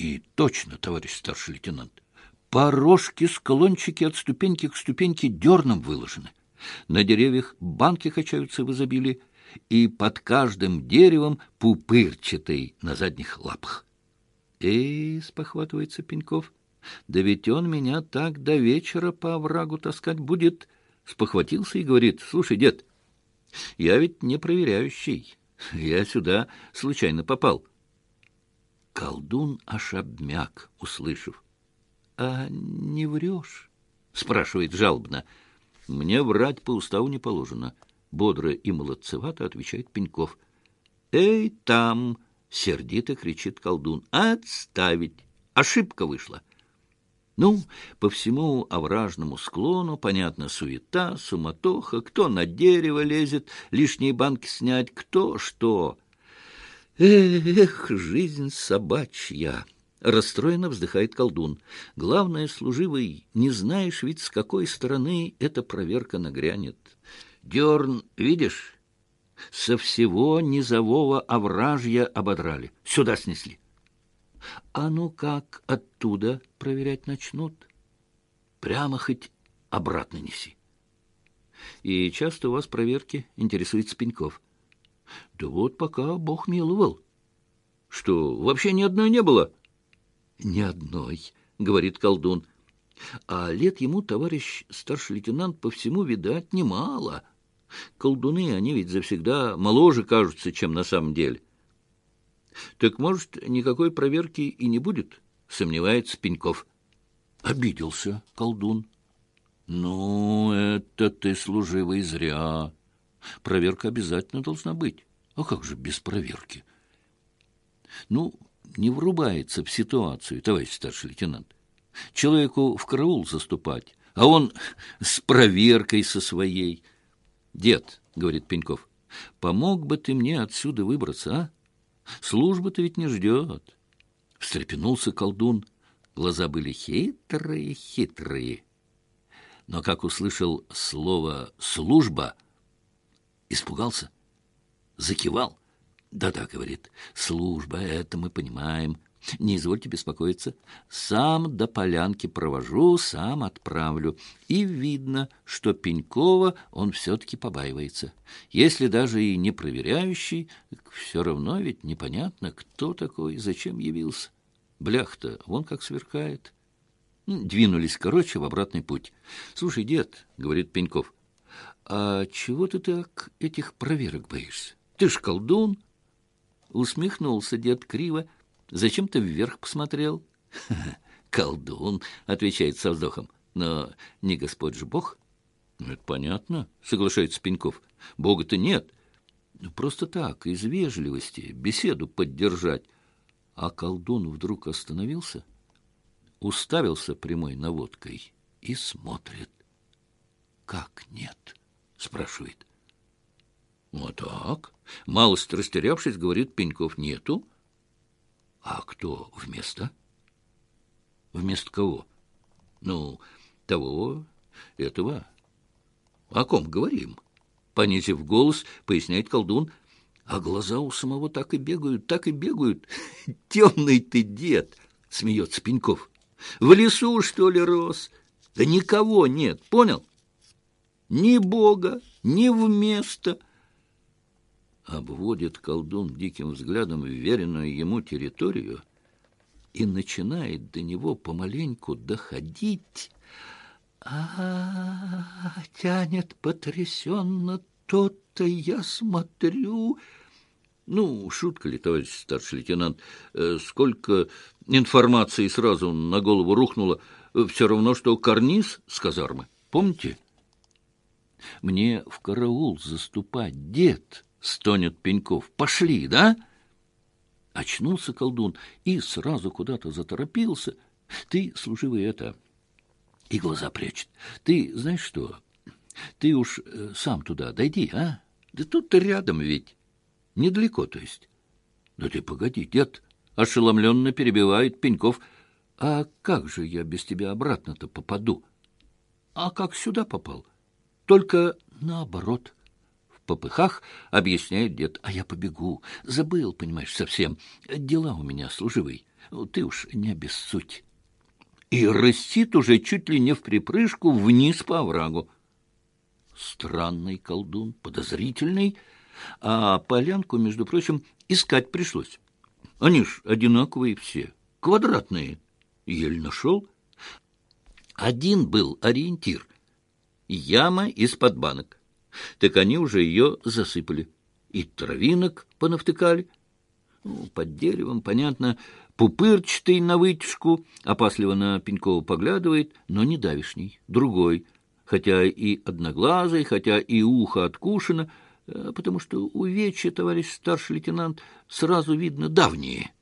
И точно, товарищ старший лейтенант, порожки-склончики от ступеньки к ступеньке дерном выложены. На деревьях банки качаются в изобилии, и под каждым деревом пупырчатый на задних лапах. «Эй!» — спохватывается Пеньков. «Да ведь он меня так до вечера по оврагу таскать будет!» Спохватился и говорит, «Слушай, дед, я ведь не проверяющий. Я сюда случайно попал». Колдун аж обмяк, услышав. «А не врешь?» — спрашивает жалобно. «Мне врать по уставу не положено», — бодро и молодцевато отвечает Пеньков. «Эй, там!» — сердито кричит колдун. «Отставить! Ошибка вышла!» Ну, по всему овражному склону, понятно, суета, суматоха, кто на дерево лезет, лишние банки снять, кто что. Эх, жизнь собачья! Расстроенно вздыхает колдун. Главное, служивый, не знаешь ведь, с какой стороны эта проверка нагрянет. Дерн, видишь, со всего низового овражья ободрали, сюда снесли. А ну как оттуда проверять начнут? Прямо хоть обратно неси. И часто у вас проверки, интересуется Пеньков. Да вот пока Бог миловал. Что, вообще ни одной не было? Ни одной, говорит колдун. А лет ему, товарищ старший лейтенант, по всему, видать, немало. Колдуны, они ведь завсегда моложе кажутся, чем на самом деле. Так, может, никакой проверки и не будет? Сомневается Пеньков. Обиделся колдун. Ну, это ты, служивый, зря. Проверка обязательно должна быть. А как же без проверки? Ну, не врубается в ситуацию, товарищ старший лейтенант. Человеку в караул заступать, а он с проверкой со своей. Дед, — говорит Пеньков, — помог бы ты мне отсюда выбраться, а? Служба-то ведь не ждет. Встрепенулся колдун. Глаза были хитрые-хитрые. Но как услышал слово «служба», испугался, закивал. «Да-да», — говорит, — «служба, это мы понимаем». Не извольте беспокоиться. Сам до полянки провожу, сам отправлю. И видно, что Пенькова он все-таки побаивается. Если даже и не проверяющий, все равно ведь непонятно, кто такой, зачем явился. Блях-то вон как сверкает. Ну, двинулись, короче, в обратный путь. — Слушай, дед, — говорит Пеньков, — а чего ты так этих проверок боишься? Ты ж колдун. Усмехнулся дед криво. — Зачем ты вверх посмотрел? — Колдун, — отвечает со вздохом. — Но не Господь же Бог? — Это понятно, — соглашается Пеньков. — Бога-то нет. Просто так, из вежливости, беседу поддержать. А колдун вдруг остановился, уставился прямой наводкой и смотрит. — Как нет? — спрашивает. — Вот так. Малость растерявшись, говорит Пеньков. — Нету. — а кто вместо? Вместо кого? Ну, того, этого. О ком говорим? Понизив голос, поясняет колдун. А глаза у самого так и бегают, так и бегают. Темный ты дед, смеется Пеньков. В лесу, что ли, рос? Да никого нет, понял? Ни бога, ни вместо обводит колдун диким взглядом веренную ему территорию и начинает до него помаленьку доходить, а, -а, -а тянет потрясенно, то-то я смотрю... Ну, шутка ли, товарищ старший лейтенант, э, сколько информации сразу на голову рухнуло, все равно, что карниз с казармы, помните? Мне в караул заступать, дед... — стонет Пеньков. «Пошли, да?» Очнулся колдун и сразу куда-то заторопился. «Ты, служивый, это...» И глаза прячет. «Ты знаешь что? Ты уж э, сам туда дойди, а? Да тут-то рядом ведь. Недалеко, то есть». «Да ты погоди, дед!» — ошеломленно перебивает Пеньков. «А как же я без тебя обратно-то попаду?» «А как сюда попал?» «Только наоборот» попыхах объясняет дед. А я побегу. Забыл, понимаешь, совсем. Дела у меня служивый. Ну, ты уж не обессудь. И растит уже чуть ли не в припрыжку вниз по оврагу. Странный колдун, подозрительный, а полянку, между прочим, искать пришлось. Они ж одинаковые все, квадратные. Еле нашел. Один был ориентир — яма из-под банок. Так они уже ее засыпали. И травинок понавтыкали. Ну, под деревом, понятно, пупырчатый на вытяжку, опасливо на Пенькова поглядывает, но не давишний, другой, хотя и одноглазый, хотя и ухо откушено, э, потому что увечья, товарищ старший лейтенант, сразу видно давние.